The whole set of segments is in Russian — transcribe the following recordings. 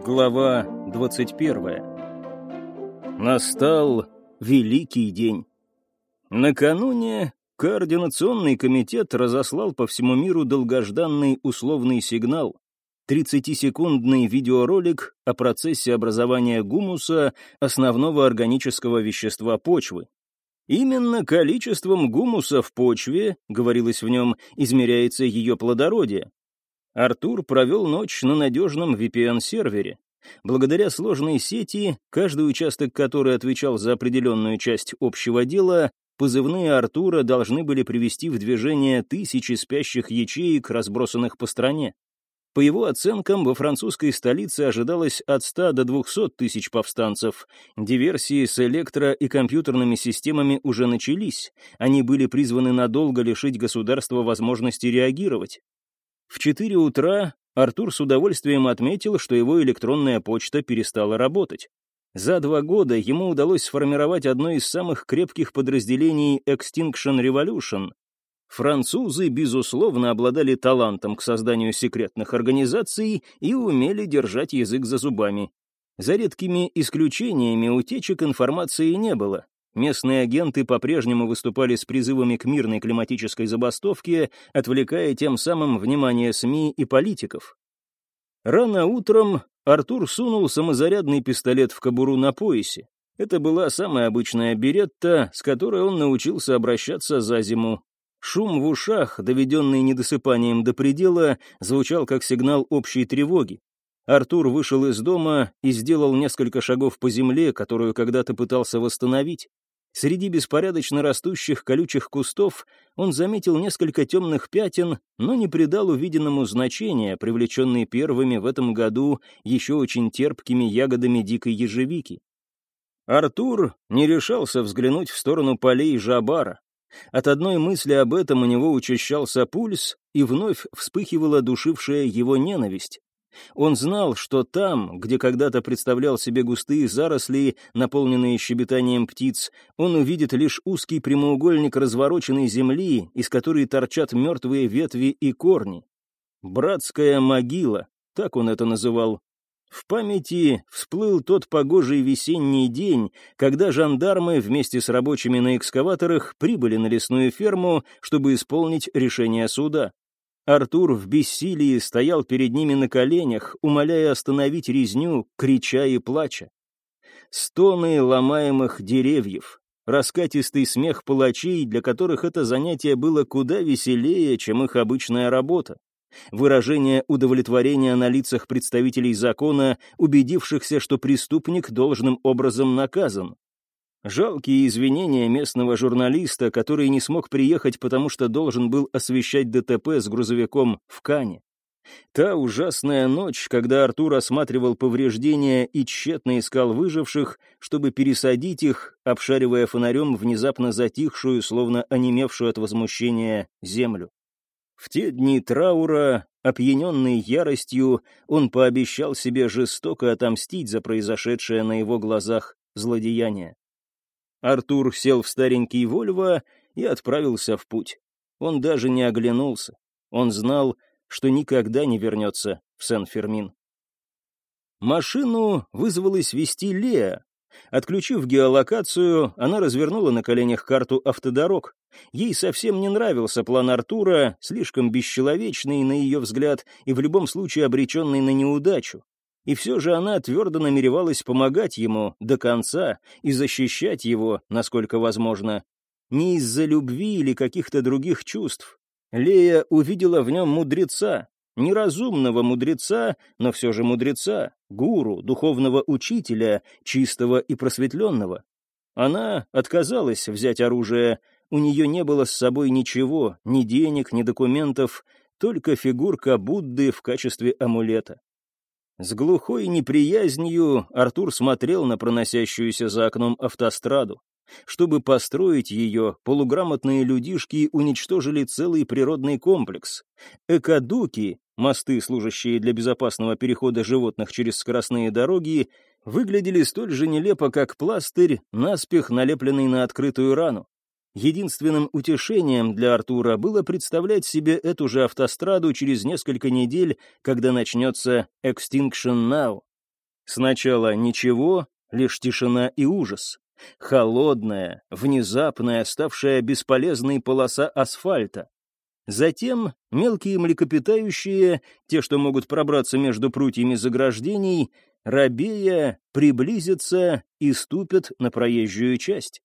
Глава 21. Настал великий день. Накануне Координационный комитет разослал по всему миру долгожданный условный сигнал. 30-секундный видеоролик о процессе образования гумуса, основного органического вещества почвы. Именно количеством гумуса в почве, говорилось в нем, измеряется ее плодородие. Артур провел ночь на надежном VPN-сервере. Благодаря сложной сети, каждый участок который отвечал за определенную часть общего дела, позывные Артура должны были привести в движение тысячи спящих ячеек, разбросанных по стране. По его оценкам, во французской столице ожидалось от 100 до 200 тысяч повстанцев. Диверсии с электро- и компьютерными системами уже начались. Они были призваны надолго лишить государства возможности реагировать. В 4 утра Артур с удовольствием отметил, что его электронная почта перестала работать. За два года ему удалось сформировать одно из самых крепких подразделений Extinction Revolution. Французы, безусловно, обладали талантом к созданию секретных организаций и умели держать язык за зубами. За редкими исключениями утечек информации не было. Местные агенты по-прежнему выступали с призывами к мирной климатической забастовке, отвлекая тем самым внимание СМИ и политиков. Рано утром Артур сунул самозарядный пистолет в кобуру на поясе. Это была самая обычная беретта, с которой он научился обращаться за зиму. Шум в ушах, доведенный недосыпанием до предела, звучал как сигнал общей тревоги. Артур вышел из дома и сделал несколько шагов по земле, которую когда-то пытался восстановить. Среди беспорядочно растущих колючих кустов он заметил несколько темных пятен, но не придал увиденному значения, привлеченные первыми в этом году еще очень терпкими ягодами дикой ежевики. Артур не решался взглянуть в сторону полей Жабара. От одной мысли об этом у него учащался пульс, и вновь вспыхивала душившая его ненависть. Он знал, что там, где когда-то представлял себе густые заросли, наполненные щебетанием птиц, он увидит лишь узкий прямоугольник развороченной земли, из которой торчат мертвые ветви и корни. «Братская могила», так он это называл. В памяти всплыл тот погожий весенний день, когда жандармы вместе с рабочими на экскаваторах прибыли на лесную ферму, чтобы исполнить решение суда. Артур в бессилии стоял перед ними на коленях, умоляя остановить резню, крича и плача. Стоны ломаемых деревьев, раскатистый смех палачей, для которых это занятие было куда веселее, чем их обычная работа. Выражение удовлетворения на лицах представителей закона, убедившихся, что преступник должным образом наказан. Жалкие извинения местного журналиста, который не смог приехать, потому что должен был освещать ДТП с грузовиком в Кане. Та ужасная ночь, когда Артур осматривал повреждения и тщетно искал выживших, чтобы пересадить их, обшаривая фонарем внезапно затихшую, словно онемевшую от возмущения, землю. В те дни траура, опьяненный яростью, он пообещал себе жестоко отомстить за произошедшее на его глазах злодеяние. Артур сел в старенький Вольво и отправился в путь. Он даже не оглянулся. Он знал, что никогда не вернется в Сен-Фермин. Машину вызвалась вести Леа. Отключив геолокацию, она развернула на коленях карту автодорог. Ей совсем не нравился план Артура, слишком бесчеловечный, на ее взгляд, и в любом случае обреченный на неудачу. И все же она твердо намеревалась помогать ему до конца и защищать его, насколько возможно. Не из-за любви или каких-то других чувств. Лея увидела в нем мудреца, неразумного мудреца, но все же мудреца, гуру, духовного учителя, чистого и просветленного. Она отказалась взять оружие, у нее не было с собой ничего, ни денег, ни документов, только фигурка Будды в качестве амулета. С глухой неприязнью Артур смотрел на проносящуюся за окном автостраду. Чтобы построить ее, полуграмотные людишки уничтожили целый природный комплекс. Экадуки, мосты, служащие для безопасного перехода животных через скоростные дороги, выглядели столь же нелепо, как пластырь, наспех налепленный на открытую рану. Единственным утешением для Артура было представлять себе эту же автостраду через несколько недель, когда начнется Extinction Now. Сначала ничего, лишь тишина и ужас. Холодная, внезапная, ставшая бесполезной полоса асфальта. Затем мелкие млекопитающие, те, что могут пробраться между прутьями заграждений, рабея, приблизятся и ступят на проезжую часть.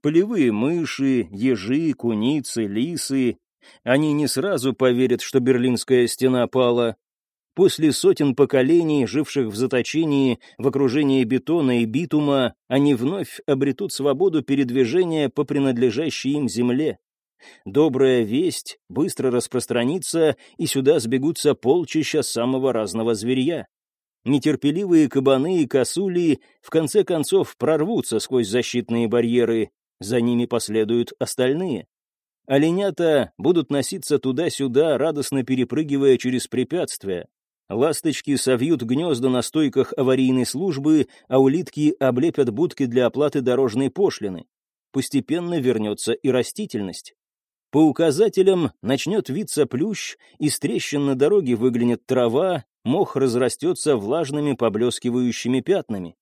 Полевые мыши, ежи, куницы, лисы. Они не сразу поверят, что Берлинская стена пала. После сотен поколений, живших в заточении, в окружении бетона и битума, они вновь обретут свободу передвижения по принадлежащей им земле. Добрая весть быстро распространится, и сюда сбегутся полчища самого разного зверья. Нетерпеливые кабаны и косули в конце концов прорвутся сквозь защитные барьеры, за ними последуют остальные. Оленята будут носиться туда-сюда, радостно перепрыгивая через препятствия. Ласточки совьют гнезда на стойках аварийной службы, а улитки облепят будки для оплаты дорожной пошлины. Постепенно вернется и растительность. По указателям начнет виться плющ, из трещин на дороге выглянет трава, мох разрастется влажными поблескивающими пятнами.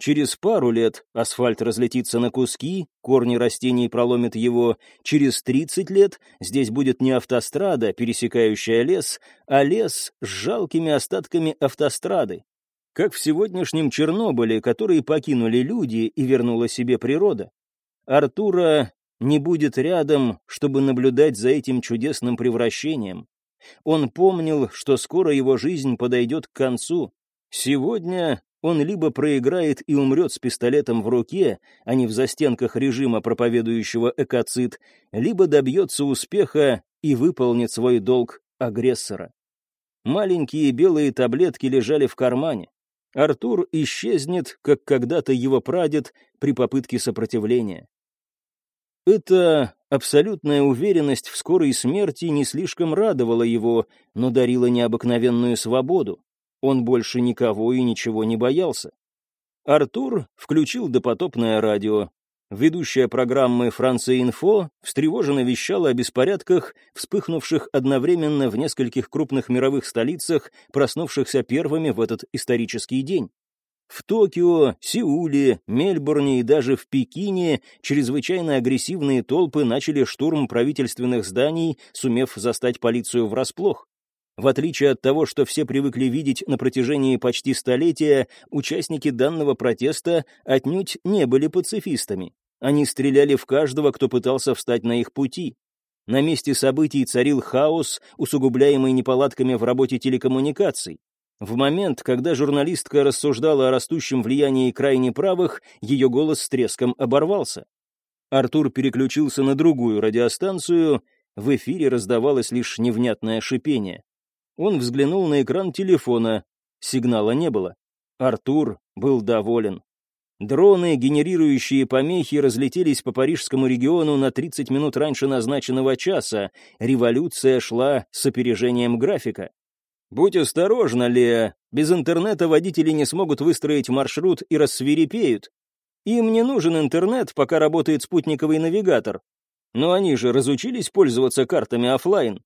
Через пару лет асфальт разлетится на куски, корни растений проломят его. Через 30 лет здесь будет не автострада, пересекающая лес, а лес с жалкими остатками автострады. Как в сегодняшнем Чернобыле, который покинули люди и вернула себе природа. Артура не будет рядом, чтобы наблюдать за этим чудесным превращением. Он помнил, что скоро его жизнь подойдет к концу. Сегодня он либо проиграет и умрет с пистолетом в руке, а не в застенках режима, проповедующего экоцид, либо добьется успеха и выполнит свой долг агрессора. Маленькие белые таблетки лежали в кармане. Артур исчезнет, как когда-то его прадед при попытке сопротивления. Эта абсолютная уверенность в скорой смерти не слишком радовала его, но дарила необыкновенную свободу. Он больше никого и ничего не боялся. Артур включил допотопное радио. Ведущая программы «Франция Инфо» встревоженно вещала о беспорядках, вспыхнувших одновременно в нескольких крупных мировых столицах, проснувшихся первыми в этот исторический день. В Токио, Сеуле, Мельбурне и даже в Пекине чрезвычайно агрессивные толпы начали штурм правительственных зданий, сумев застать полицию врасплох. В отличие от того, что все привыкли видеть на протяжении почти столетия, участники данного протеста отнюдь не были пацифистами. Они стреляли в каждого, кто пытался встать на их пути. На месте событий царил хаос, усугубляемый неполадками в работе телекоммуникаций. В момент, когда журналистка рассуждала о растущем влиянии крайне правых, ее голос с треском оборвался. Артур переключился на другую радиостанцию, в эфире раздавалось лишь невнятное шипение. Он взглянул на экран телефона, сигнала не было. Артур был доволен. Дроны, генерирующие помехи, разлетелись по парижскому региону на 30 минут раньше назначенного часа. Революция шла с опережением графика. «Будь осторожна, Леа. Без интернета водители не смогут выстроить маршрут и рассверепеют. Им не нужен интернет, пока работает спутниковый навигатор. Но они же разучились пользоваться картами офлайн.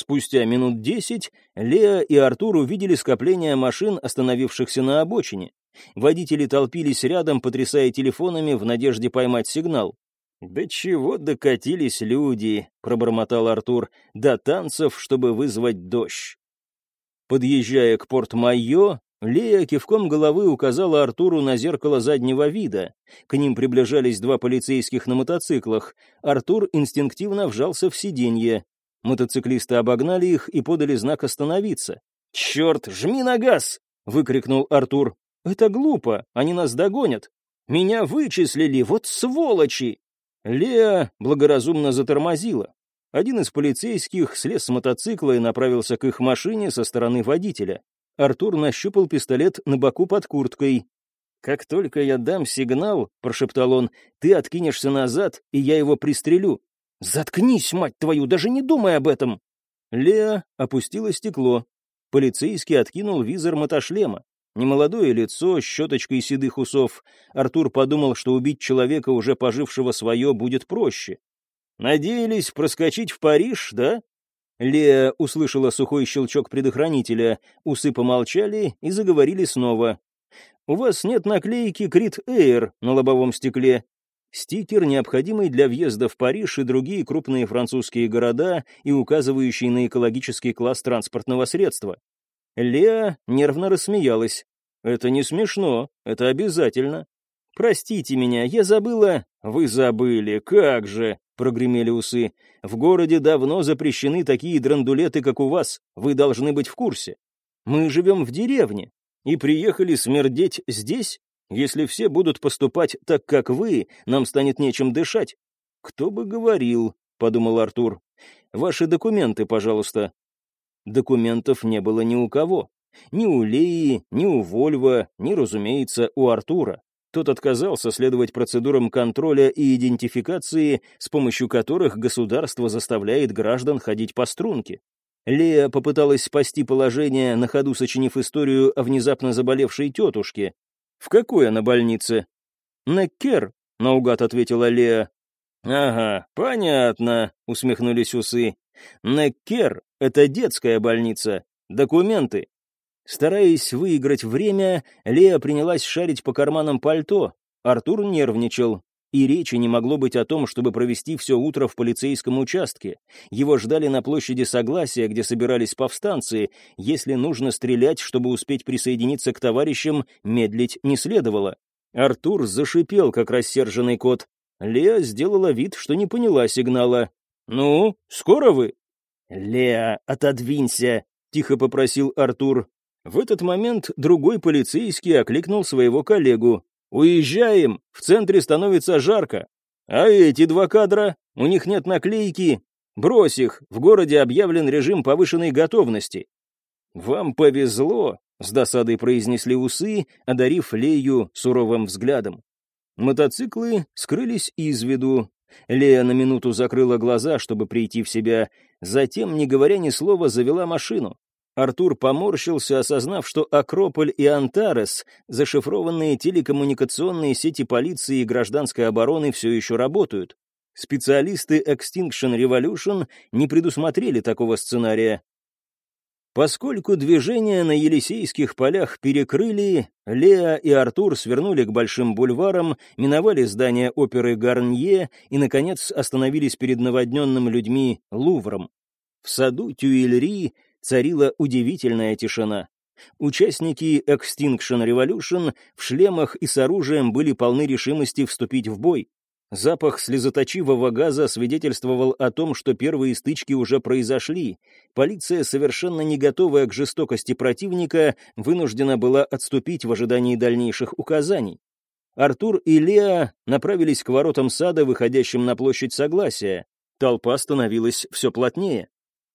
Спустя минут десять Леа и Артур увидели скопление машин, остановившихся на обочине. Водители толпились рядом, потрясая телефонами в надежде поймать сигнал. «Да чего докатились люди», — пробормотал Артур, — «до танцев, чтобы вызвать дождь». Подъезжая к порт-майо, Лея кивком головы указала Артуру на зеркало заднего вида. К ним приближались два полицейских на мотоциклах. Артур инстинктивно вжался в сиденье. Мотоциклисты обогнали их и подали знак остановиться. «Черт, жми на газ!» — выкрикнул Артур. «Это глупо, они нас догонят. Меня вычислили, вот сволочи!» Лея благоразумно затормозила. Один из полицейских слез с мотоцикла и направился к их машине со стороны водителя. Артур нащупал пистолет на боку под курткой. «Как только я дам сигнал», — прошептал он, — «ты откинешься назад, и я его пристрелю». «Заткнись, мать твою, даже не думай об этом!» Леа опустила стекло. Полицейский откинул визор мотошлема. Немолодое лицо, щеточкой седых усов. Артур подумал, что убить человека, уже пожившего свое, будет проще. «Надеялись проскочить в Париж, да?» Лея услышала сухой щелчок предохранителя, усы помолчали и заговорили снова. У вас нет наклейки «Крит Эйр» на лобовом стекле. Стикер, необходимый для въезда в Париж и другие крупные французские города и указывающий на экологический класс транспортного средства. Леа нервно рассмеялась. «Это не смешно, это обязательно. Простите меня, я забыла...» «Вы забыли, как же!» — прогремели усы. «В городе давно запрещены такие драндулеты, как у вас. Вы должны быть в курсе. Мы живем в деревне и приехали смердеть здесь? Если все будут поступать так, как вы, нам станет нечем дышать». «Кто бы говорил», — подумал Артур. «Ваши документы, пожалуйста». Документов не было ни у кого. Ни у Леи, ни у Вольва, ни, разумеется, у Артура. Тот отказался следовать процедурам контроля и идентификации, с помощью которых государство заставляет граждан ходить по струнке. Лея попыталась спасти положение, на ходу сочинив историю о внезапно заболевшей тетушке. «В какой она больнице?» «Неккер», — наугад ответила Лея. «Ага, понятно», — усмехнулись усы. «Неккер — это детская больница. Документы. Стараясь выиграть время, Лея принялась шарить по карманам пальто. Артур нервничал. И речи не могло быть о том, чтобы провести все утро в полицейском участке. Его ждали на площади Согласия, где собирались повстанцы. Если нужно стрелять, чтобы успеть присоединиться к товарищам, медлить не следовало. Артур зашипел, как рассерженный кот. Лея сделала вид, что не поняла сигнала. «Ну, скоро вы?» «Леа, отодвинься!» — тихо попросил Артур. В этот момент другой полицейский окликнул своего коллегу. «Уезжаем! В центре становится жарко! А эти два кадра? У них нет наклейки! Брось их! В городе объявлен режим повышенной готовности!» «Вам повезло!» — с досадой произнесли усы, одарив Лею суровым взглядом. Мотоциклы скрылись из виду. Лея на минуту закрыла глаза, чтобы прийти в себя, затем, не говоря ни слова, завела машину. Артур поморщился, осознав, что Акрополь и Антарес, зашифрованные телекоммуникационные сети полиции и гражданской обороны, все еще работают. Специалисты Extinction Revolution не предусмотрели такого сценария. Поскольку движение на Елисейских полях перекрыли, Леа и Артур свернули к большим бульварам, миновали здание оперы Гарнье и, наконец, остановились перед наводненным людьми Лувром. В саду Тюильри царила удивительная тишина. Участники Extinction Revolution в шлемах и с оружием были полны решимости вступить в бой. Запах слезоточивого газа свидетельствовал о том, что первые стычки уже произошли. Полиция, совершенно не готовая к жестокости противника, вынуждена была отступить в ожидании дальнейших указаний. Артур и Леа направились к воротам сада, выходящим на площадь Согласия. Толпа становилась все плотнее.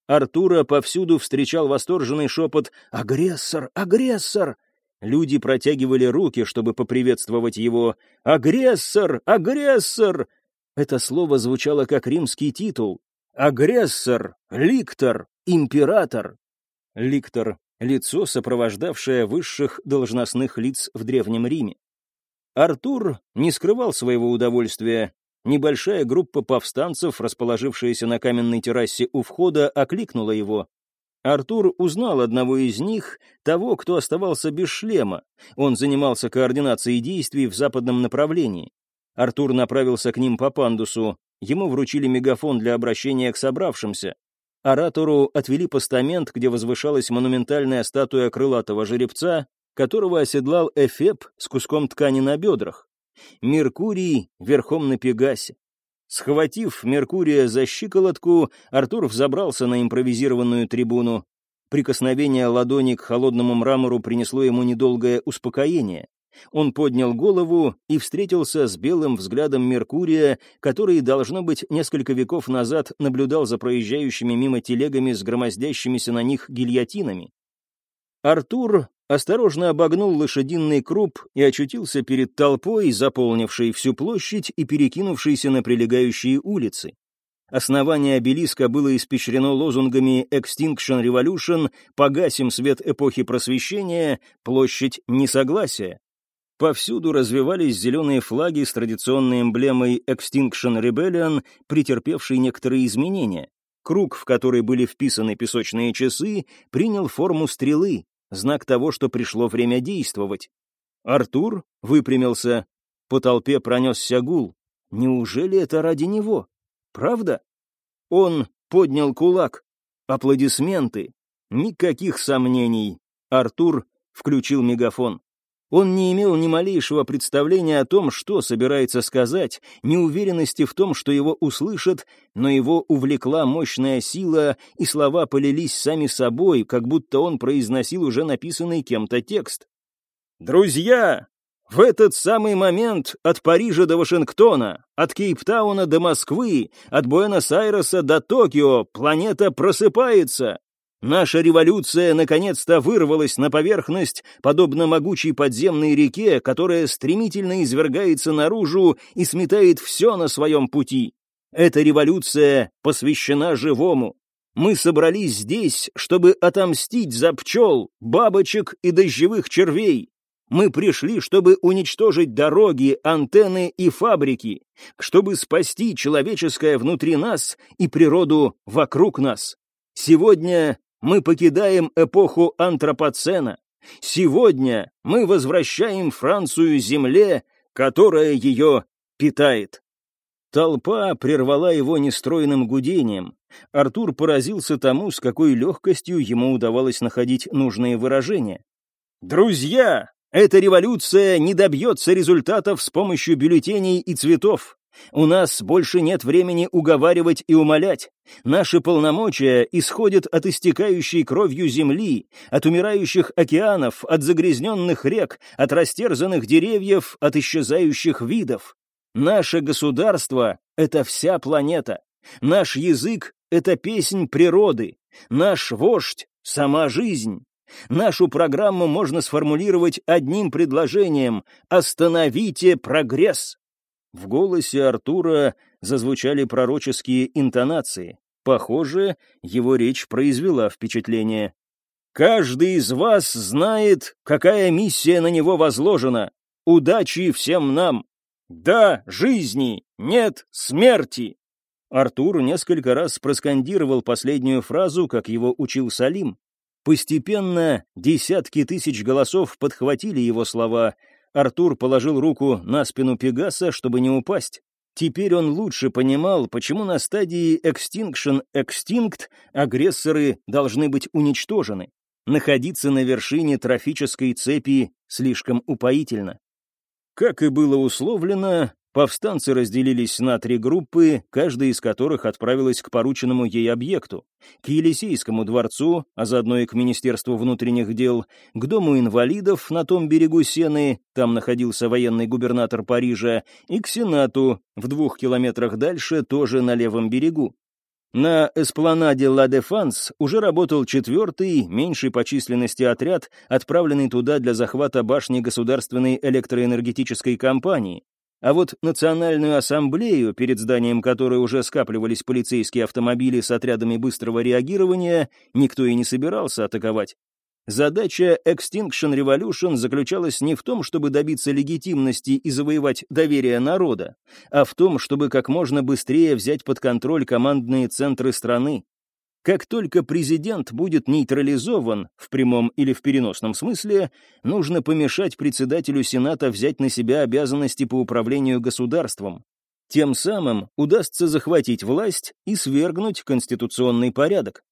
Артура повсюду встречал восторженный шепот «Агрессор! Агрессор!». Люди протягивали руки, чтобы поприветствовать его. «Агрессор! Агрессор!» Это слово звучало как римский титул. «Агрессор! Ликтор! Император!» Ликтор — лицо, сопровождавшее высших должностных лиц в Древнем Риме. Артур не скрывал своего удовольствия. Небольшая группа повстанцев, расположившаяся на каменной террасе у входа, окликнула его. Артур узнал одного из них, того, кто оставался без шлема. Он занимался координацией действий в западном направлении. Артур направился к ним по пандусу. Ему вручили мегафон для обращения к собравшимся. Оратору отвели постамент, где возвышалась монументальная статуя крылатого жеребца, которого оседлал Эфеб с куском ткани на бедрах. Меркурий верхом на Пегасе. Схватив Меркурия за щиколотку, Артур взобрался на импровизированную трибуну. Прикосновение ладони к холодному мрамору принесло ему недолгое успокоение. Он поднял голову и встретился с белым взглядом Меркурия, который, должно быть, несколько веков назад наблюдал за проезжающими мимо телегами с громоздящимися на них гильотинами. Артур осторожно обогнул лошадиный круп и очутился перед толпой, заполнившей всю площадь и перекинувшейся на прилегающие улицы. Основание обелиска было испещрено лозунгами «Extinction Revolution», «Погасим свет эпохи просвещения», «Площадь несогласия». Повсюду развивались зеленые флаги с традиционной эмблемой Extinction Rebellion, претерпевшей некоторые изменения. Круг, в который были вписаны песочные часы, принял форму стрелы, знак того, что пришло время действовать. Артур выпрямился. По толпе пронесся гул. Неужели это ради него? Правда? Он поднял кулак. Аплодисменты. Никаких сомнений. Артур включил мегафон. Он не имел ни малейшего представления о том, что собирается сказать, ни уверенности в том, что его услышат, но его увлекла мощная сила, и слова полились сами собой, как будто он произносил уже написанный кем-то текст. «Друзья, в этот самый момент от Парижа до Вашингтона, от Кейптауна до Москвы, от Буэнос-Айреса до Токио планета просыпается. Наша революция наконец-то вырвалась на поверхность, подобно могучей подземной реке, которая стремительно извергается наружу и сметает все на своем пути. Эта революция посвящена живому. Мы собрались здесь, чтобы отомстить за пчел, бабочек и дождевых червей. Мы пришли, чтобы уничтожить дороги, антенны и фабрики, чтобы спасти человеческое внутри нас и природу вокруг нас. Сегодня мы покидаем эпоху антропоцена. Сегодня мы возвращаем Францию земле, которая ее питает. Толпа прервала его нестройным гудением. Артур поразился тому, с какой легкостью ему удавалось находить нужные выражения. «Друзья, эта революция не добьется результатов с помощью бюллетеней и цветов. У нас больше нет времени уговаривать и умолять. Наши полномочия исходят от истекающей кровью земли, от умирающих океанов, от загрязненных рек, от растерзанных деревьев, от исчезающих видов. Наше государство — это вся планета. Наш язык — это песнь природы. Наш вождь — сама жизнь. Нашу программу можно сформулировать одним предложением «Остановите прогресс». В голосе Артура зазвучали пророческие интонации. Похоже, его речь произвела впечатление. «Каждый из вас знает, какая миссия на него возложена. Удачи всем нам! Да, жизни! Нет, смерти!» Артур несколько раз проскандировал последнюю фразу, как его учил Салим. Постепенно десятки тысяч голосов подхватили его слова — Артур положил руку на спину Пегаса, чтобы не упасть. Теперь он лучше понимал, почему на стадии Extinction Extinct агрессоры должны быть уничтожены. Находиться на вершине трофической цепи слишком упоительно. Как и было условлено, Повстанцы разделились на три группы, каждая из которых отправилась к порученному ей объекту. К Елисейскому дворцу, а заодно и к Министерству внутренних дел, к Дому инвалидов на том берегу Сены, там находился военный губернатор Парижа, и к Сенату, в двух километрах дальше, тоже на левом берегу. На эспланаде Ла Дефанс уже работал четвертый, меньший по численности отряд, отправленный туда для захвата башни государственной электроэнергетической компании. А вот Национальную ассамблею, перед зданием которой уже скапливались полицейские автомобили с отрядами быстрого реагирования, никто и не собирался атаковать. Задача Extinction Revolution заключалась не в том, чтобы добиться легитимности и завоевать доверие народа, а в том, чтобы как можно быстрее взять под контроль командные центры страны. Как только президент будет нейтрализован, в прямом или в переносном смысле, нужно помешать председателю Сената взять на себя обязанности по управлению государством. Тем самым удастся захватить власть и свергнуть конституционный порядок.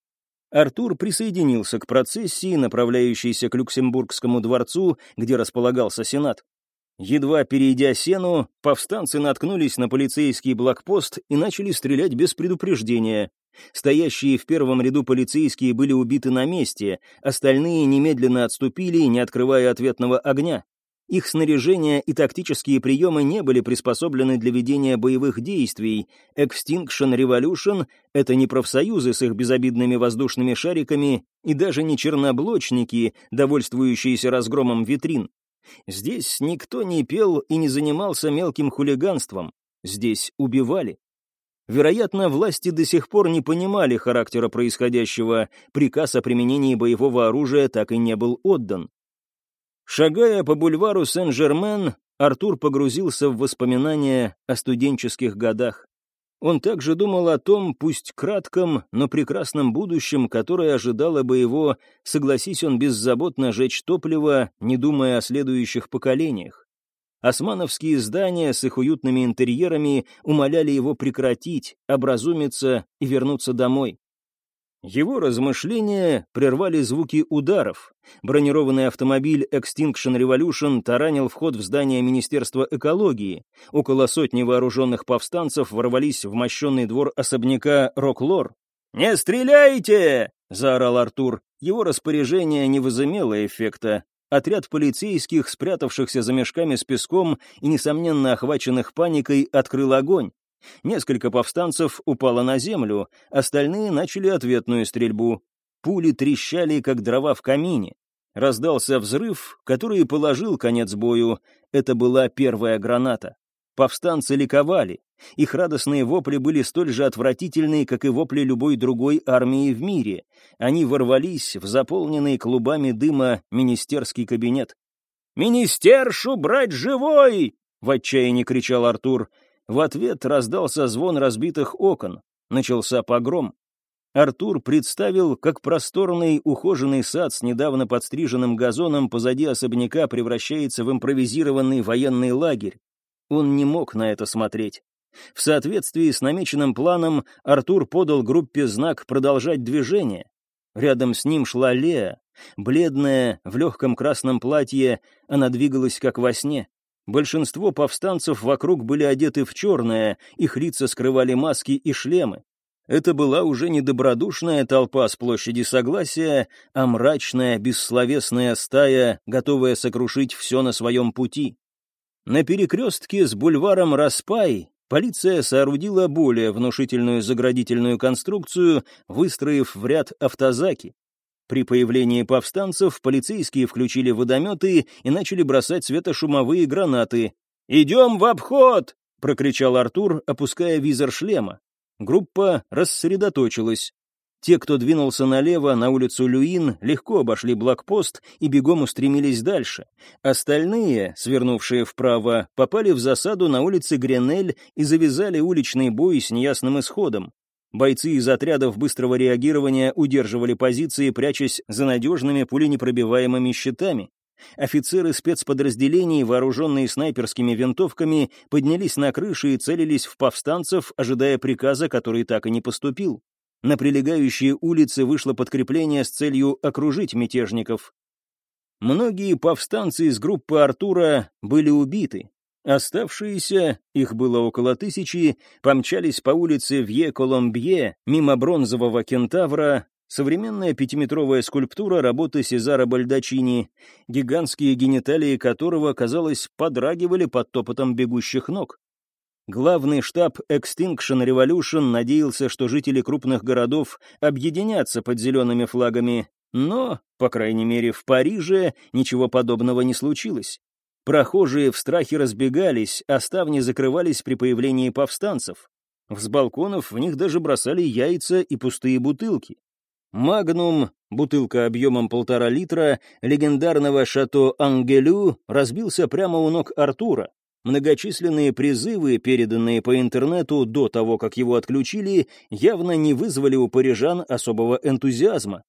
Артур присоединился к процессии, направляющейся к Люксембургскому дворцу, где располагался Сенат. Едва перейдя сену, повстанцы наткнулись на полицейский блокпост и начали стрелять без предупреждения. Стоящие в первом ряду полицейские были убиты на месте, остальные немедленно отступили, не открывая ответного огня. Их снаряжение и тактические приемы не были приспособлены для ведения боевых действий. Extinction Revolution — это не профсоюзы с их безобидными воздушными шариками и даже не черноблочники, довольствующиеся разгромом витрин. Здесь никто не пел и не занимался мелким хулиганством. Здесь убивали. Вероятно, власти до сих пор не понимали характера происходящего, приказ о применении боевого оружия так и не был отдан. Шагая по бульвару Сен-Жермен, Артур погрузился в воспоминания о студенческих годах. Он также думал о том, пусть кратком, но прекрасном будущем, которое ожидало бы его, согласись он беззаботно жечь топливо, не думая о следующих поколениях. Османовские здания с их уютными интерьерами умоляли его прекратить, образумиться и вернуться домой. Его размышления прервали звуки ударов. Бронированный автомобиль Extinction Revolution таранил вход в здание Министерства экологии. Около сотни вооруженных повстанцев ворвались в мощенный двор особняка Роклор. «Не стреляйте!» — заорал Артур. Его распоряжение не возымело эффекта. Отряд полицейских, спрятавшихся за мешками с песком и, несомненно, охваченных паникой, открыл огонь. Несколько повстанцев упало на землю, остальные начали ответную стрельбу. Пули трещали, как дрова в камине. Раздался взрыв, который положил конец бою. Это была первая граната. Повстанцы ликовали. Их радостные вопли были столь же отвратительные, как и вопли любой другой армии в мире. Они ворвались в заполненный клубами дыма министерский кабинет. «Министершу брать живой!» — в отчаянии кричал Артур. В ответ раздался звон разбитых окон. Начался погром. Артур представил, как просторный ухоженный сад с недавно подстриженным газоном позади особняка превращается в импровизированный военный лагерь. Он не мог на это смотреть. В соответствии с намеченным планом Артур подал группе знак продолжать движение. Рядом с ним шла Лея, бледная, в легком красном платье, она двигалась как во сне. Большинство повстанцев вокруг были одеты в черное, их лица скрывали маски и шлемы. Это была уже не добродушная толпа с площади Согласия, а мрачная, бессловесная стая, готовая сокрушить все на своем пути. На перекрестке с бульваром Распай полиция соорудила более внушительную заградительную конструкцию, выстроив в ряд автозаки. При появлении повстанцев полицейские включили водометы и начали бросать светошумовые гранаты. «Идем в обход!» — прокричал Артур, опуская визор шлема. Группа рассредоточилась. Те, кто двинулся налево, на улицу Люин, легко обошли блокпост и бегом устремились дальше. Остальные, свернувшие вправо, попали в засаду на улице Гренель и завязали уличный бой с неясным исходом. Бойцы из отрядов быстрого реагирования удерживали позиции, прячась за надежными пуленепробиваемыми щитами. Офицеры спецподразделений, вооруженные снайперскими винтовками, поднялись на крыши и целились в повстанцев, ожидая приказа, который так и не поступил. На прилегающие улицы вышло подкрепление с целью окружить мятежников. Многие повстанцы из группы Артура были убиты, Оставшиеся, их было около тысячи, помчались по улице Вье-Коломбье, мимо бронзового кентавра, современная пятиметровая скульптура работы Сезара Бальдачини, гигантские гениталии которого, казалось, подрагивали под топотом бегущих ног. Главный штаб Extinction Revolution надеялся, что жители крупных городов объединятся под зелеными флагами, но, по крайней мере, в Париже ничего подобного не случилось. Прохожие в страхе разбегались, а ставни закрывались при появлении повстанцев. С балконов в них даже бросали яйца и пустые бутылки. «Магнум», бутылка объемом полтора литра, легендарного «Шато Ангелю» разбился прямо у ног Артура. Многочисленные призывы, переданные по интернету до того, как его отключили, явно не вызвали у парижан особого энтузиазма.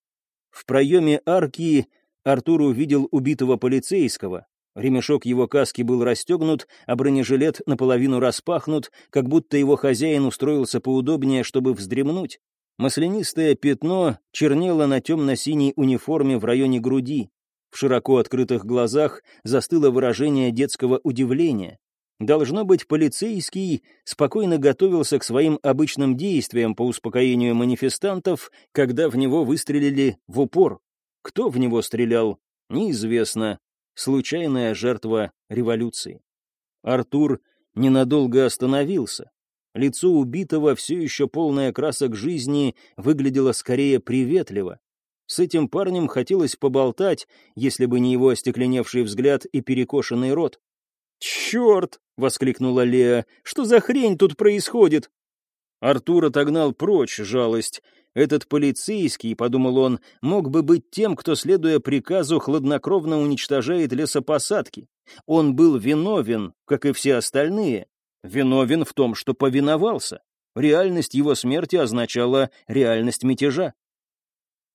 В проеме арки Артур увидел убитого полицейского. Ремешок его каски был расстегнут, а бронежилет наполовину распахнут, как будто его хозяин устроился поудобнее, чтобы вздремнуть. Маслянистое пятно чернело на темно-синей униформе в районе груди. В широко открытых глазах застыло выражение детского удивления. Должно быть, полицейский спокойно готовился к своим обычным действиям по успокоению манифестантов, когда в него выстрелили в упор. Кто в него стрелял, неизвестно, случайная жертва революции. Артур ненадолго остановился. Лицо убитого, все еще полное красок жизни, выглядело скорее приветливо. С этим парнем хотелось поболтать, если бы не его остекленевший взгляд и перекошенный рот. «Черт!» — воскликнула Леа. «Что за хрень тут происходит?» Артур отогнал прочь жалость. Этот полицейский, подумал он, мог бы быть тем, кто, следуя приказу, хладнокровно уничтожает лесопосадки. Он был виновен, как и все остальные. Виновен в том, что повиновался. реальность его смерти означала реальность мятежа.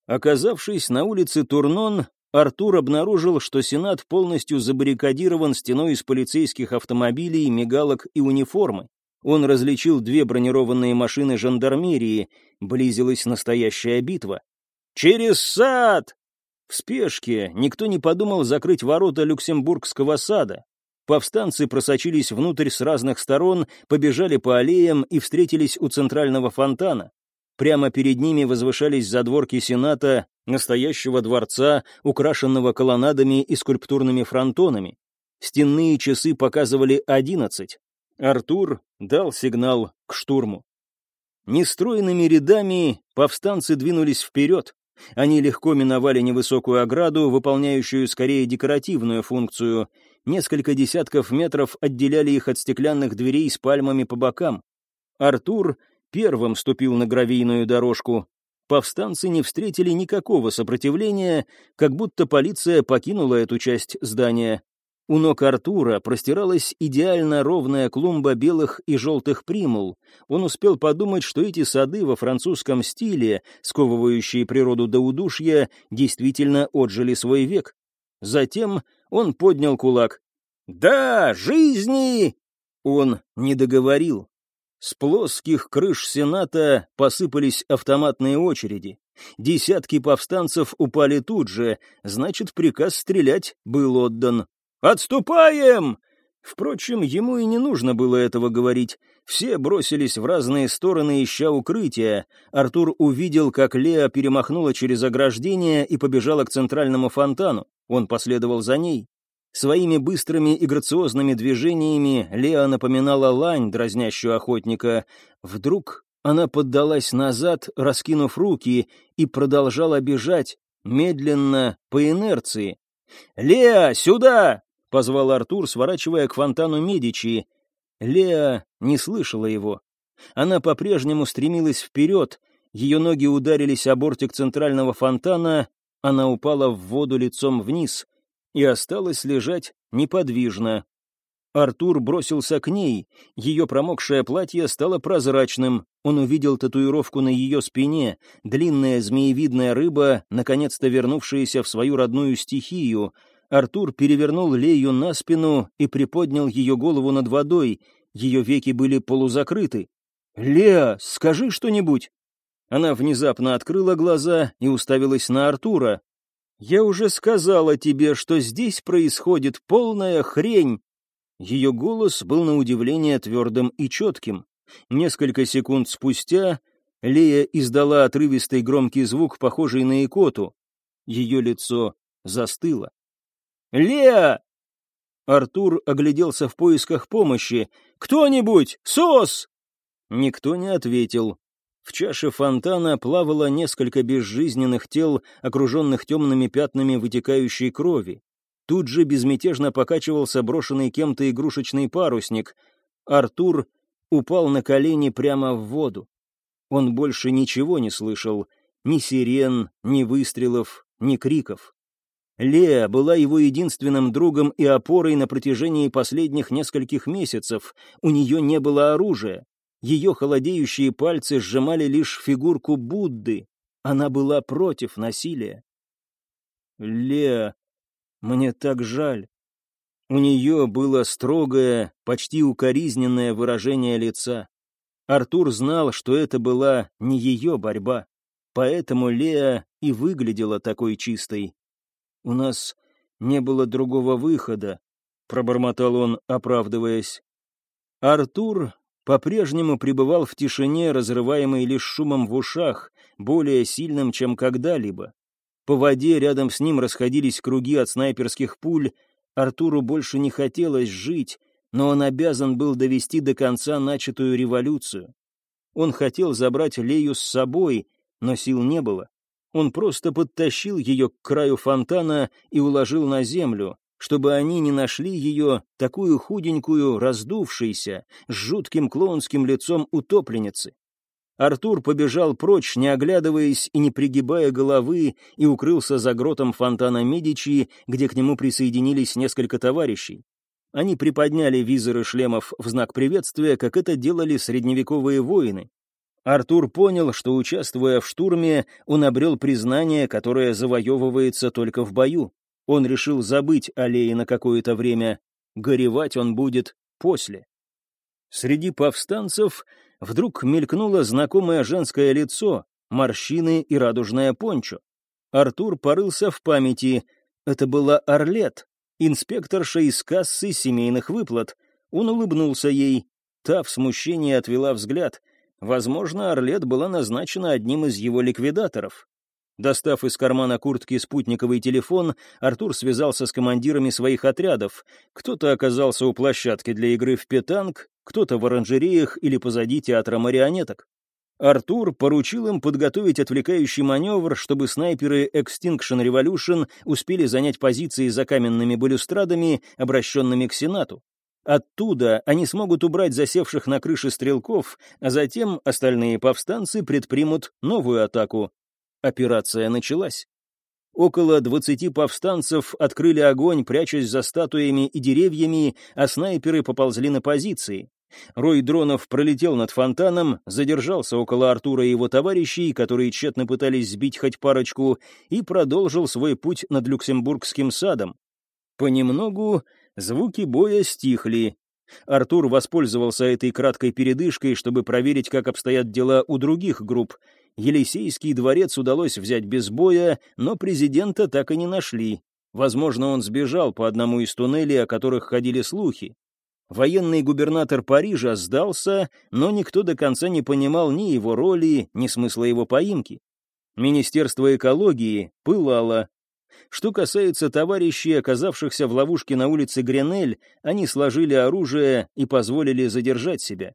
Оказавшись на улице Турнон, Артур обнаружил, что Сенат полностью забаррикадирован стеной из полицейских автомобилей, мигалок и униформы. Он различил две бронированные машины жандармерии. Близилась настоящая битва. «Через сад!» В спешке никто не подумал закрыть ворота Люксембургского сада. Повстанцы просочились внутрь с разных сторон, побежали по аллеям и встретились у центрального фонтана. Прямо перед ними возвышались задворки Сената, настоящего дворца, украшенного колоннадами и скульптурными фронтонами. Стенные часы показывали одиннадцать. Артур дал сигнал к штурму. Нестроенными рядами повстанцы двинулись вперед. Они легко миновали невысокую ограду, выполняющую скорее декоративную функцию. Несколько десятков метров отделяли их от стеклянных дверей с пальмами по бокам. Артур первым ступил на гравийную дорожку. Повстанцы не встретили никакого сопротивления, как будто полиция покинула эту часть здания. У ног Артура простиралась идеально ровная клумба белых и желтых примул. Он успел подумать, что эти сады во французском стиле, сковывающие природу до удушья, действительно отжили свой век. Затем он поднял кулак. «Да, жизни!» Он не договорил. С плоских крыш Сената посыпались автоматные очереди. Десятки повстанцев упали тут же, значит, приказ стрелять был отдан. «Отступаем!» Впрочем, ему и не нужно было этого говорить. Все бросились в разные стороны, ища укрытия. Артур увидел, как Леа перемахнула через ограждение и побежала к центральному фонтану. Он последовал за ней. Своими быстрыми и грациозными движениями Леа напоминала лань, дразнящую охотника. Вдруг она поддалась назад, раскинув руки, и продолжала бежать, медленно, по инерции. «Леа, сюда!» — позвал Артур, сворачивая к фонтану Медичи. Леа не слышала его. Она по-прежнему стремилась вперед, ее ноги ударились о бортик центрального фонтана, она упала в воду лицом вниз и осталась лежать неподвижно. Артур бросился к ней, ее промокшее платье стало прозрачным, он увидел татуировку на ее спине, длинная змеевидная рыба, наконец-то вернувшаяся в свою родную стихию — Артур перевернул Лею на спину и приподнял ее голову над водой. Ее веки были полузакрыты. «Леа, скажи что-нибудь!» Она внезапно открыла глаза и уставилась на Артура. «Я уже сказала тебе, что здесь происходит полная хрень!» Ее голос был на удивление твердым и четким. Несколько секунд спустя Лея издала отрывистый громкий звук, похожий на икоту. Ее лицо застыло. Леа!» Артур огляделся в поисках помощи. «Кто-нибудь! СОС!» Никто не ответил. В чаше фонтана плавало несколько безжизненных тел, окруженных темными пятнами вытекающей крови. Тут же безмятежно покачивался брошенный кем-то игрушечный парусник. Артур упал на колени прямо в воду. Он больше ничего не слышал, ни сирен, ни выстрелов, ни криков. Леа была его единственным другом и опорой на протяжении последних нескольких месяцев. У нее не было оружия. Ее холодеющие пальцы сжимали лишь фигурку Будды. Она была против насилия. «Леа, мне так жаль». У нее было строгое, почти укоризненное выражение лица. Артур знал, что это была не ее борьба, поэтому Леа и выглядела такой чистой. «У нас не было другого выхода», — пробормотал он, оправдываясь. Артур по-прежнему пребывал в тишине, разрываемой лишь шумом в ушах, более сильным, чем когда-либо. По воде рядом с ним расходились круги от снайперских пуль. Артуру больше не хотелось жить, но он обязан был довести до конца начатую революцию. Он хотел забрать Лею с собой, но сил не было. Он просто подтащил ее к краю фонтана и уложил на землю, чтобы они не нашли ее, такую худенькую, раздувшейся, с жутким клоунским лицом утопленницы. Артур побежал прочь, не оглядываясь и не пригибая головы, и укрылся за гротом фонтана Медичи, где к нему присоединились несколько товарищей. Они приподняли визоры шлемов в знак приветствия, как это делали средневековые воины. Артур понял, что, участвуя в штурме, он обрел признание, которое завоевывается только в бою. Он решил забыть аллеи на какое-то время. Горевать он будет после. Среди повстанцев вдруг мелькнуло знакомое женское лицо, морщины и радужная пончо. Артур порылся в памяти. Это была Орлет, инспекторша из кассы семейных выплат. Он улыбнулся ей. Та в смущении отвела взгляд. Возможно, Орлет была назначена одним из его ликвидаторов. Достав из кармана куртки спутниковый телефон, Артур связался с командирами своих отрядов. Кто-то оказался у площадки для игры в петанг, кто-то в оранжереях или позади театра марионеток. Артур поручил им подготовить отвлекающий маневр, чтобы снайперы Extinction Revolution успели занять позиции за каменными балюстрадами, обращенными к Сенату. Оттуда они смогут убрать засевших на крыше стрелков, а затем остальные повстанцы предпримут новую атаку. Операция началась. Около двадцати повстанцев открыли огонь, прячась за статуями и деревьями, а снайперы поползли на позиции. Рой дронов пролетел над фонтаном, задержался около Артура и его товарищей, которые тщетно пытались сбить хоть парочку, и продолжил свой путь над Люксембургским садом. Понемногу звуки боя стихли. Артур воспользовался этой краткой передышкой, чтобы проверить, как обстоят дела у других групп. Елисейский дворец удалось взять без боя, но президента так и не нашли. Возможно, он сбежал по одному из туннелей, о которых ходили слухи. Военный губернатор Парижа сдался, но никто до конца не понимал ни его роли, ни смысла его поимки. Министерство экологии пылало. Что касается товарищей, оказавшихся в ловушке на улице Гренель, они сложили оружие и позволили задержать себя.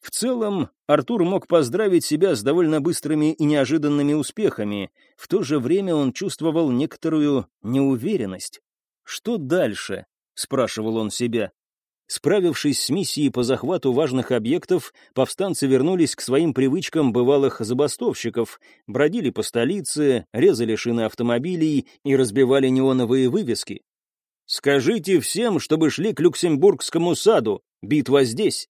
В целом, Артур мог поздравить себя с довольно быстрыми и неожиданными успехами, в то же время он чувствовал некоторую неуверенность. «Что дальше?» — спрашивал он себя. Справившись с миссией по захвату важных объектов, повстанцы вернулись к своим привычкам бывалых забастовщиков, бродили по столице, резали шины автомобилей и разбивали неоновые вывески. «Скажите всем, чтобы шли к Люксембургскому саду, битва здесь!»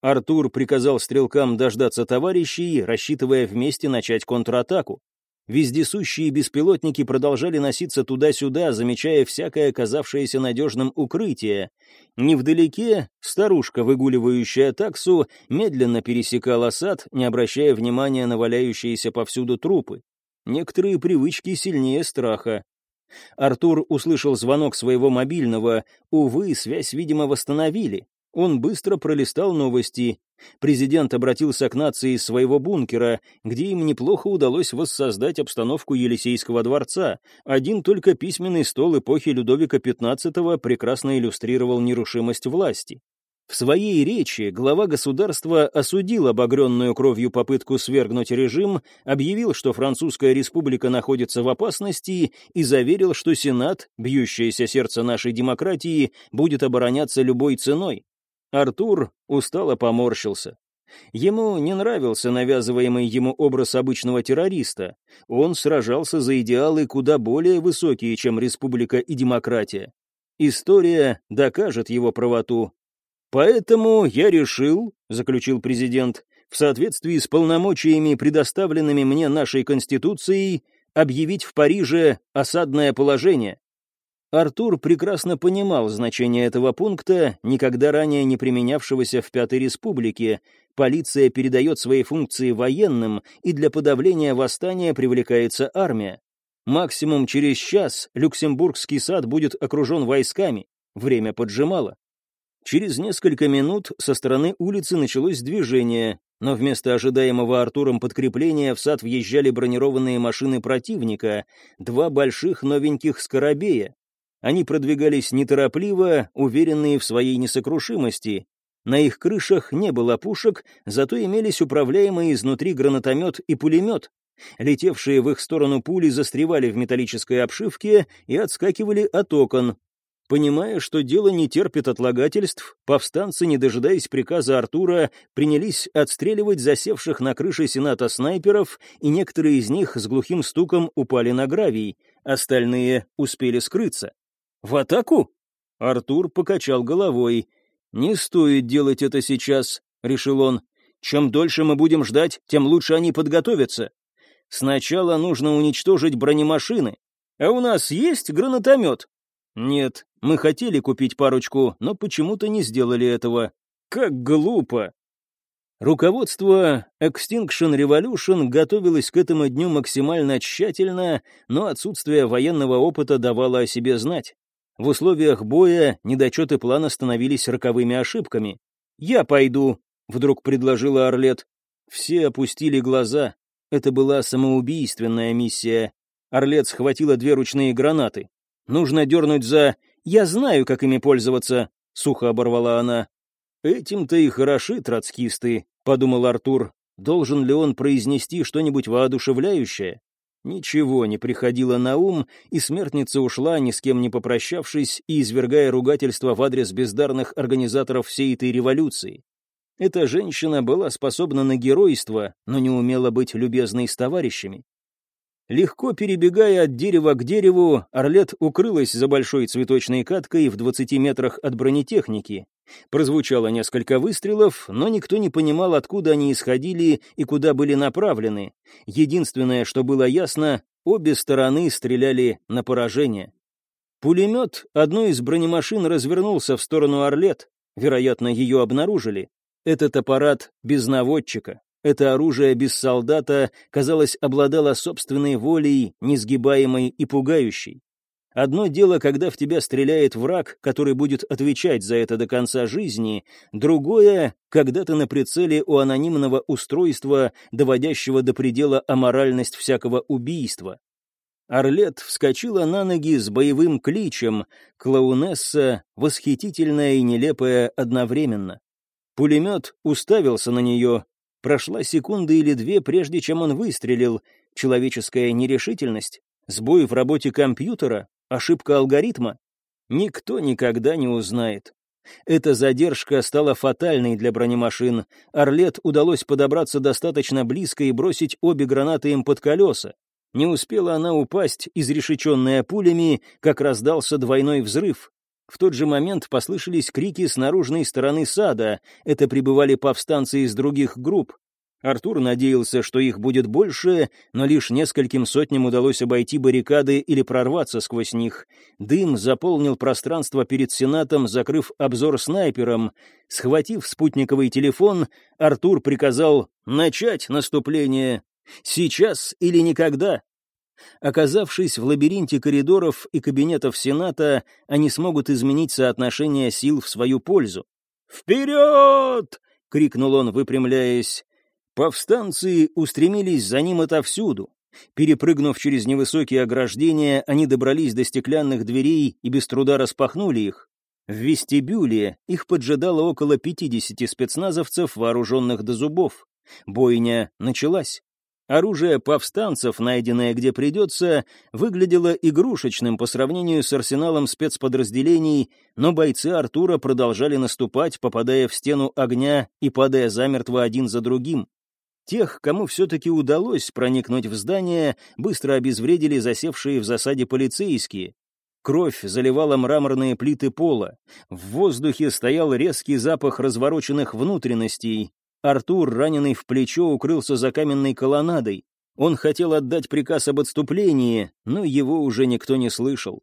Артур приказал стрелкам дождаться товарищей, рассчитывая вместе начать контратаку. Вездесущие беспилотники продолжали носиться туда-сюда, замечая всякое оказавшееся надежным укрытие. Невдалеке старушка, выгуливающая таксу, медленно пересекала сад, не обращая внимания на валяющиеся повсюду трупы. Некоторые привычки сильнее страха. Артур услышал звонок своего мобильного. Увы, связь, видимо, восстановили. Он быстро пролистал новости. Президент обратился к нации из своего бункера, где им неплохо удалось воссоздать обстановку Елисейского дворца. Один только письменный стол эпохи Людовика XV прекрасно иллюстрировал нерушимость власти. В своей речи глава государства осудил обогренную кровью попытку свергнуть режим, объявил, что Французская республика находится в опасности и заверил, что Сенат, бьющееся сердце нашей демократии, будет обороняться любой ценой. Артур устало поморщился. Ему не нравился навязываемый ему образ обычного террориста. Он сражался за идеалы куда более высокие, чем республика и демократия. История докажет его правоту. «Поэтому я решил», — заключил президент, «в соответствии с полномочиями, предоставленными мне нашей Конституцией, объявить в Париже осадное положение. Артур прекрасно понимал значение этого пункта, никогда ранее не применявшегося в Пятой Республике. Полиция передает свои функции военным, и для подавления восстания привлекается армия. Максимум через час Люксембургский сад будет окружен войсками. Время поджимало. Через несколько минут со стороны улицы началось движение, но вместо ожидаемого Артуром подкрепления в сад въезжали бронированные машины противника, два больших новеньких «Скоробея», они продвигались неторопливо, уверенные в своей несокрушимости. На их крышах не было пушек, зато имелись управляемые изнутри гранатомет и пулемет. Летевшие в их сторону пули застревали в металлической обшивке и отскакивали от окон. Понимая, что дело не терпит отлагательств, повстанцы, не дожидаясь приказа Артура, принялись отстреливать засевших на крыше Сената снайперов, и некоторые из них с глухим стуком упали на гравий, остальные успели скрыться. «В атаку?» Артур покачал головой. «Не стоит делать это сейчас», — решил он. «Чем дольше мы будем ждать, тем лучше они подготовятся. Сначала нужно уничтожить бронемашины. А у нас есть гранатомет?» «Нет, мы хотели купить парочку, но почему-то не сделали этого. Как глупо!» Руководство Extinction Revolution готовилось к этому дню максимально тщательно, но отсутствие военного опыта давало о себе знать. В условиях боя недочеты плана становились роковыми ошибками. «Я пойду», — вдруг предложила Орлет. Все опустили глаза. Это была самоубийственная миссия. Орлет схватила две ручные гранаты. «Нужно дернуть за... Я знаю, как ими пользоваться», — сухо оборвала она. «Этим-то и хороши троцкисты», — подумал Артур. «Должен ли он произнести что-нибудь воодушевляющее?» Ничего не приходило на ум, и смертница ушла, ни с кем не попрощавшись и извергая ругательства в адрес бездарных организаторов всей этой революции. Эта женщина была способна на геройство, но не умела быть любезной с товарищами. Легко перебегая от дерева к дереву, Орлет укрылась за большой цветочной каткой в 20 метрах от бронетехники. Прозвучало несколько выстрелов, но никто не понимал, откуда они исходили и куда были направлены. Единственное, что было ясно, обе стороны стреляли на поражение. Пулемет одной из бронемашин развернулся в сторону Орлет. Вероятно, ее обнаружили. Этот аппарат без наводчика. Это оружие без солдата, казалось, обладало собственной волей, несгибаемой и пугающей. Одно дело, когда в тебя стреляет враг, который будет отвечать за это до конца жизни, другое, когда ты на прицеле у анонимного устройства, доводящего до предела аморальность всякого убийства. Орлет вскочила на ноги с боевым кличем, клоунесса, восхитительная и нелепая одновременно. Пулемет уставился на нее, Прошла секунда или две, прежде чем он выстрелил. Человеческая нерешительность, сбой в работе компьютера, ошибка алгоритма. Никто никогда не узнает. Эта задержка стала фатальной для бронемашин. Орлет удалось подобраться достаточно близко и бросить обе гранаты им под колеса. Не успела она упасть, изрешеченная пулями, как раздался двойной взрыв. В тот же момент послышались крики с наружной стороны сада. Это прибывали повстанцы из других групп. Артур надеялся, что их будет больше, но лишь нескольким сотням удалось обойти баррикады или прорваться сквозь них. Дым заполнил пространство перед Сенатом, закрыв обзор снайпером. Схватив спутниковый телефон, Артур приказал начать наступление. «Сейчас или никогда!» Оказавшись в лабиринте коридоров и кабинетов Сената, они смогут изменить соотношение сил в свою пользу. «Вперед!» — крикнул он, выпрямляясь. Повстанцы устремились за ним отовсюду. Перепрыгнув через невысокие ограждения, они добрались до стеклянных дверей и без труда распахнули их. В вестибюле их поджидало около 50 спецназовцев, вооруженных до зубов. Бойня началась. Оружие повстанцев, найденное где придется, выглядело игрушечным по сравнению с арсеналом спецподразделений, но бойцы Артура продолжали наступать, попадая в стену огня и падая замертво один за другим. Тех, кому все-таки удалось проникнуть в здание, быстро обезвредили засевшие в засаде полицейские. Кровь заливала мраморные плиты пола. В воздухе стоял резкий запах развороченных внутренностей. Артур, раненый в плечо, укрылся за каменной колоннадой. Он хотел отдать приказ об отступлении, но его уже никто не слышал.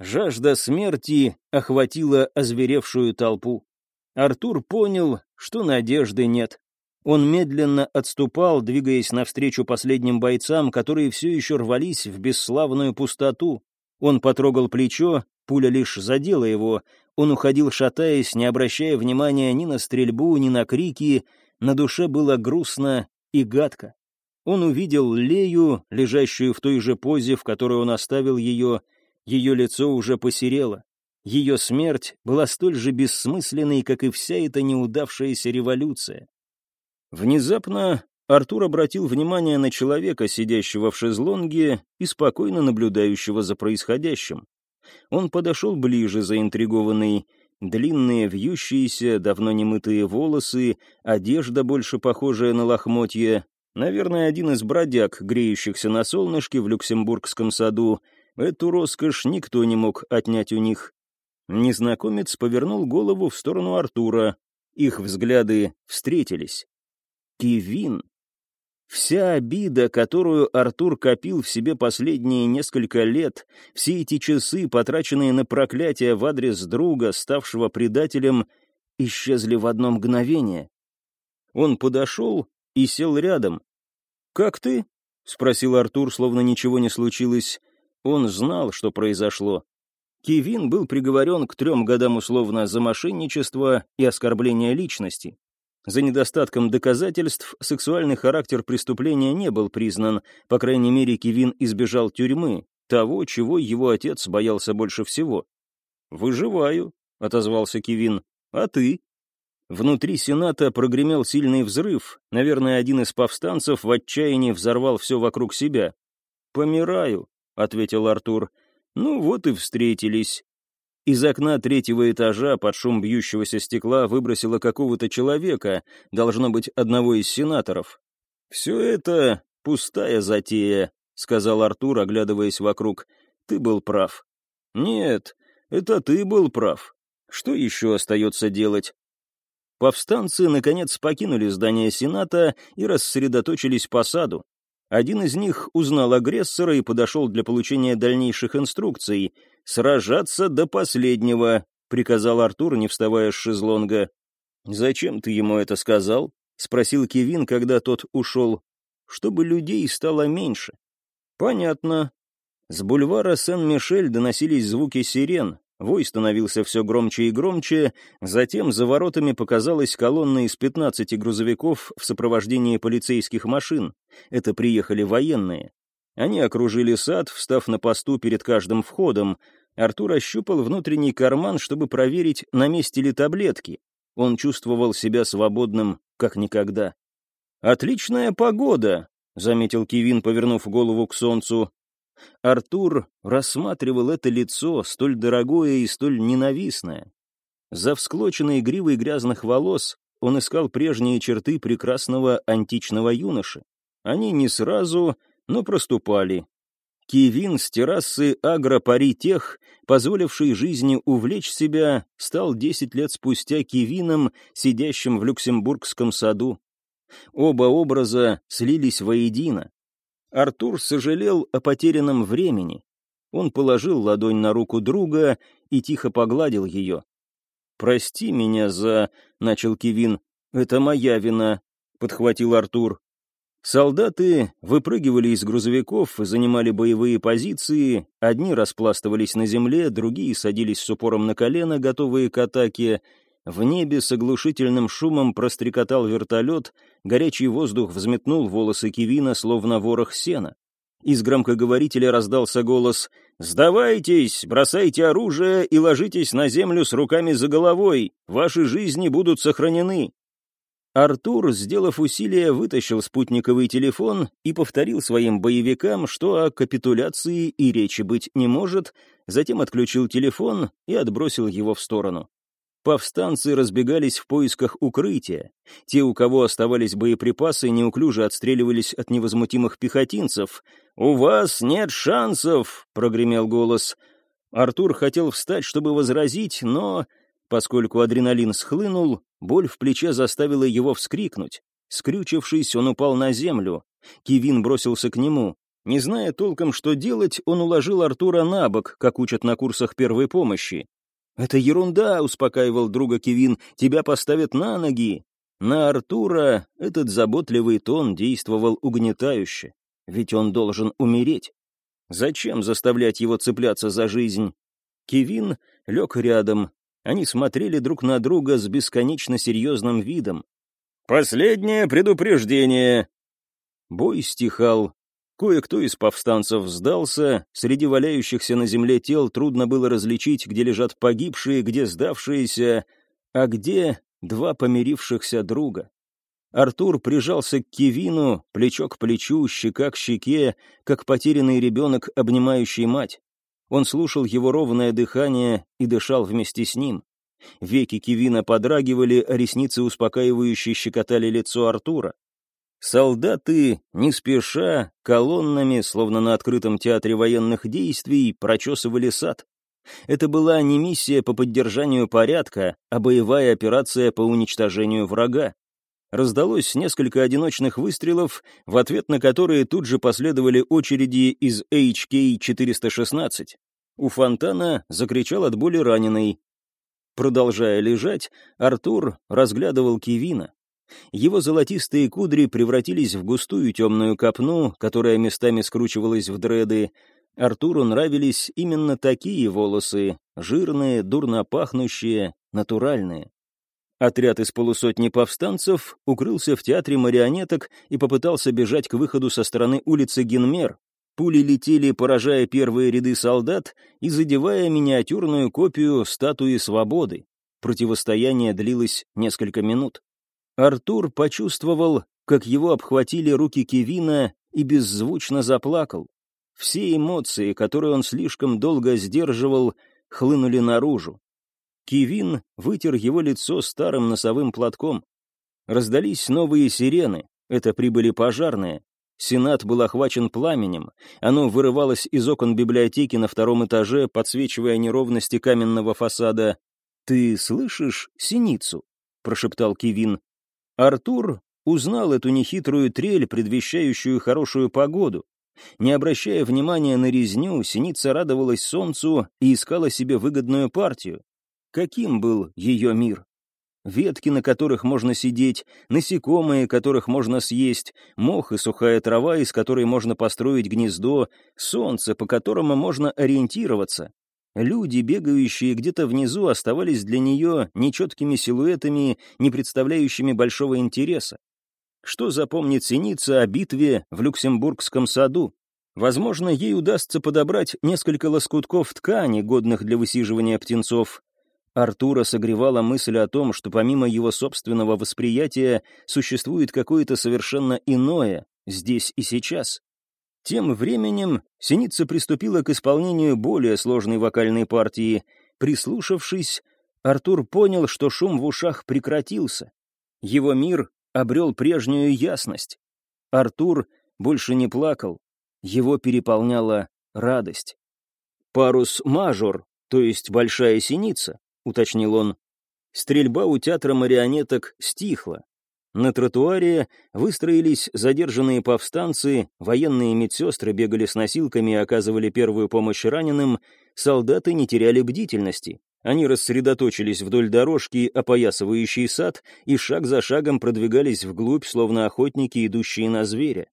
Жажда смерти охватила озверевшую толпу. Артур понял, что надежды нет. Он медленно отступал, двигаясь навстречу последним бойцам, которые все еще рвались в бесславную пустоту. Он потрогал плечо, пуля лишь задела его. Он уходил, шатаясь, не обращая внимания ни на стрельбу, ни на крики, на душе было грустно и гадко. Он увидел Лею, лежащую в той же позе, в которой он оставил ее. Ее лицо уже посерело. Ее смерть была столь же бессмысленной, как и вся эта неудавшаяся революция. Внезапно Артур обратил внимание на человека, сидящего в шезлонге и спокойно наблюдающего за происходящим. Он подошел ближе, заинтригованный, Длинные, вьющиеся, давно немытые волосы, одежда, больше похожая на лохмотье. Наверное, один из бродяг, греющихся на солнышке в Люксембургском саду. Эту роскошь никто не мог отнять у них. Незнакомец повернул голову в сторону Артура. Их взгляды встретились. Кивин. Вся обида, которую Артур копил в себе последние несколько лет, все эти часы, потраченные на проклятие в адрес друга, ставшего предателем, исчезли в одно мгновение. Он подошел и сел рядом. «Как ты?» — спросил Артур, словно ничего не случилось. Он знал, что произошло. Кевин был приговорен к трем годам условно за мошенничество и оскорбление личности. За недостатком доказательств сексуальный характер преступления не был признан, по крайней мере, Кевин избежал тюрьмы, того, чего его отец боялся больше всего. «Выживаю», — отозвался Кевин. «А ты?» Внутри Сената прогремел сильный взрыв. Наверное, один из повстанцев в отчаянии взорвал все вокруг себя. «Помираю», — ответил Артур. «Ну вот и встретились. Из окна третьего этажа под шум бьющегося стекла выбросило какого-то человека, должно быть, одного из сенаторов. «Все это пустая затея», — сказал Артур, оглядываясь вокруг. «Ты был прав». «Нет, это ты был прав. Что еще остается делать?» Повстанцы, наконец, покинули здание Сената и рассредоточились по саду. Один из них узнал агрессора и подошел для получения дальнейших инструкций. «Сражаться до последнего», — приказал Артур, не вставая с шезлонга. «Зачем ты ему это сказал?» — спросил Кевин, когда тот ушел. «Чтобы людей стало меньше». «Понятно». С бульвара Сен-Мишель доносились звуки сирен. Вой становился все громче и громче, затем за воротами показалась колонна из 15 грузовиков в сопровождении полицейских машин. Это приехали военные. Они окружили сад, встав на посту перед каждым входом. Артур ощупал внутренний карман, чтобы проверить, на месте ли таблетки. Он чувствовал себя свободным, как никогда. «Отличная погода», — заметил Кивин, повернув голову к солнцу. Артур рассматривал это лицо, столь дорогое и столь ненавистное. За всклоченной гривой грязных волос он искал прежние черты прекрасного античного юноши. Они не сразу, но проступали. Кивин с террасы агропари тех, позволивший жизни увлечь себя, стал десять лет спустя Кивином, сидящим в Люксембургском саду. Оба образа слились воедино. Артур сожалел о потерянном времени. Он положил ладонь на руку друга и тихо погладил ее. «Прости меня за...» — начал Кивин. «Это моя вина», — подхватил Артур. Солдаты выпрыгивали из грузовиков занимали боевые позиции, одни распластывались на земле, другие садились с упором на колено, готовые к атаке, в небе с оглушительным шумом прострекотал вертолет, горячий воздух взметнул волосы Кивина, словно ворох сена. Из громкоговорителя раздался голос «Сдавайтесь, бросайте оружие и ложитесь на землю с руками за головой, ваши жизни будут сохранены». Артур, сделав усилие, вытащил спутниковый телефон и повторил своим боевикам, что о капитуляции и речи быть не может, затем отключил телефон и отбросил его в сторону. Повстанцы разбегались в поисках укрытия. Те, у кого оставались боеприпасы, неуклюже отстреливались от невозмутимых пехотинцев. «У вас нет шансов!» — прогремел голос. Артур хотел встать, чтобы возразить, но, поскольку адреналин схлынул, боль в плече заставила его вскрикнуть. Скрючившись, он упал на землю. Кивин бросился к нему. Не зная толком, что делать, он уложил Артура на бок, как учат на курсах первой помощи. «Это ерунда», — успокаивал друга Кевин, — «тебя поставят на ноги». На Артура этот заботливый тон действовал угнетающе, ведь он должен умереть. Зачем заставлять его цепляться за жизнь? Кевин лег рядом. Они смотрели друг на друга с бесконечно серьезным видом. «Последнее предупреждение!» Бой стихал, Кое-кто из повстанцев сдался, среди валяющихся на земле тел трудно было различить, где лежат погибшие, где сдавшиеся, а где два помирившихся друга. Артур прижался к Кевину, плечо к плечу, щека к щеке, как потерянный ребенок, обнимающий мать. Он слушал его ровное дыхание и дышал вместе с ним. Веки Кевина подрагивали, а ресницы успокаивающе щекотали лицо Артура. Солдаты, не спеша, колоннами, словно на открытом театре военных действий, прочесывали сад. Это была не миссия по поддержанию порядка, а боевая операция по уничтожению врага. Раздалось несколько одиночных выстрелов, в ответ на которые тут же последовали очереди из HK-416. У фонтана закричал от боли раненый. Продолжая лежать, Артур разглядывал Кивина. Его золотистые кудри превратились в густую темную копну, которая местами скручивалась в дреды. Артуру нравились именно такие волосы, жирные, дурно пахнущие, натуральные. Отряд из полусотни повстанцев укрылся в театре марионеток и попытался бежать к выходу со стороны улицы Генмер. Пули летели, поражая первые ряды солдат и задевая миниатюрную копию статуи свободы. Противостояние длилось несколько минут. Артур почувствовал, как его обхватили руки Кевина и беззвучно заплакал. Все эмоции, которые он слишком долго сдерживал, хлынули наружу. Кивин вытер его лицо старым носовым платком. Раздались новые сирены, это прибыли пожарные. Сенат был охвачен пламенем, оно вырывалось из окон библиотеки на втором этаже, подсвечивая неровности каменного фасада. «Ты слышишь синицу?» — прошептал Кивин. Артур узнал эту нехитрую трель, предвещающую хорошую погоду. Не обращая внимания на резню, синица радовалась солнцу и искала себе выгодную партию. Каким был ее мир? Ветки, на которых можно сидеть, насекомые, которых можно съесть, мох и сухая трава, из которой можно построить гнездо, солнце, по которому можно ориентироваться. Люди, бегающие где-то внизу, оставались для нее нечеткими силуэтами, не представляющими большого интереса. Что запомнит синица о битве в Люксембургском саду? Возможно, ей удастся подобрать несколько лоскутков ткани, годных для высиживания птенцов, Артура согревала мысль о том, что помимо его собственного восприятия существует какое-то совершенно иное, здесь и сейчас. Тем временем Синица приступила к исполнению более сложной вокальной партии. Прислушавшись, Артур понял, что шум в ушах прекратился. Его мир обрел прежнюю ясность. Артур больше не плакал, его переполняла радость. Парус мажор, то есть большая синица, уточнил он. Стрельба у театра марионеток стихла. На тротуаре выстроились задержанные повстанцы, военные медсестры бегали с носилками и оказывали первую помощь раненым, солдаты не теряли бдительности. Они рассредоточились вдоль дорожки, опоясывающей сад, и шаг за шагом продвигались вглубь, словно охотники, идущие на зверя.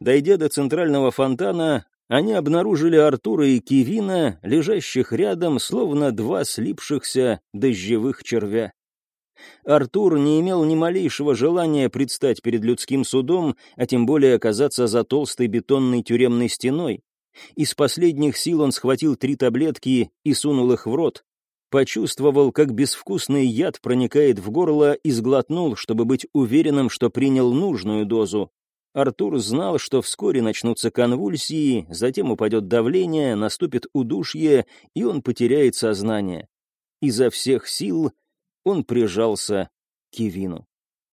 Дойдя до центрального фонтана, они обнаружили Артура и Кивина, лежащих рядом, словно два слипшихся дождевых червя. Артур не имел ни малейшего желания предстать перед людским судом, а тем более оказаться за толстой бетонной тюремной стеной. Из последних сил он схватил три таблетки и сунул их в рот. Почувствовал, как безвкусный яд проникает в горло и сглотнул, чтобы быть уверенным, что принял нужную дозу. Артур знал, что вскоре начнутся конвульсии, затем упадет давление, наступит удушье, и он потеряет сознание. Изо всех сил он прижался к Кивину.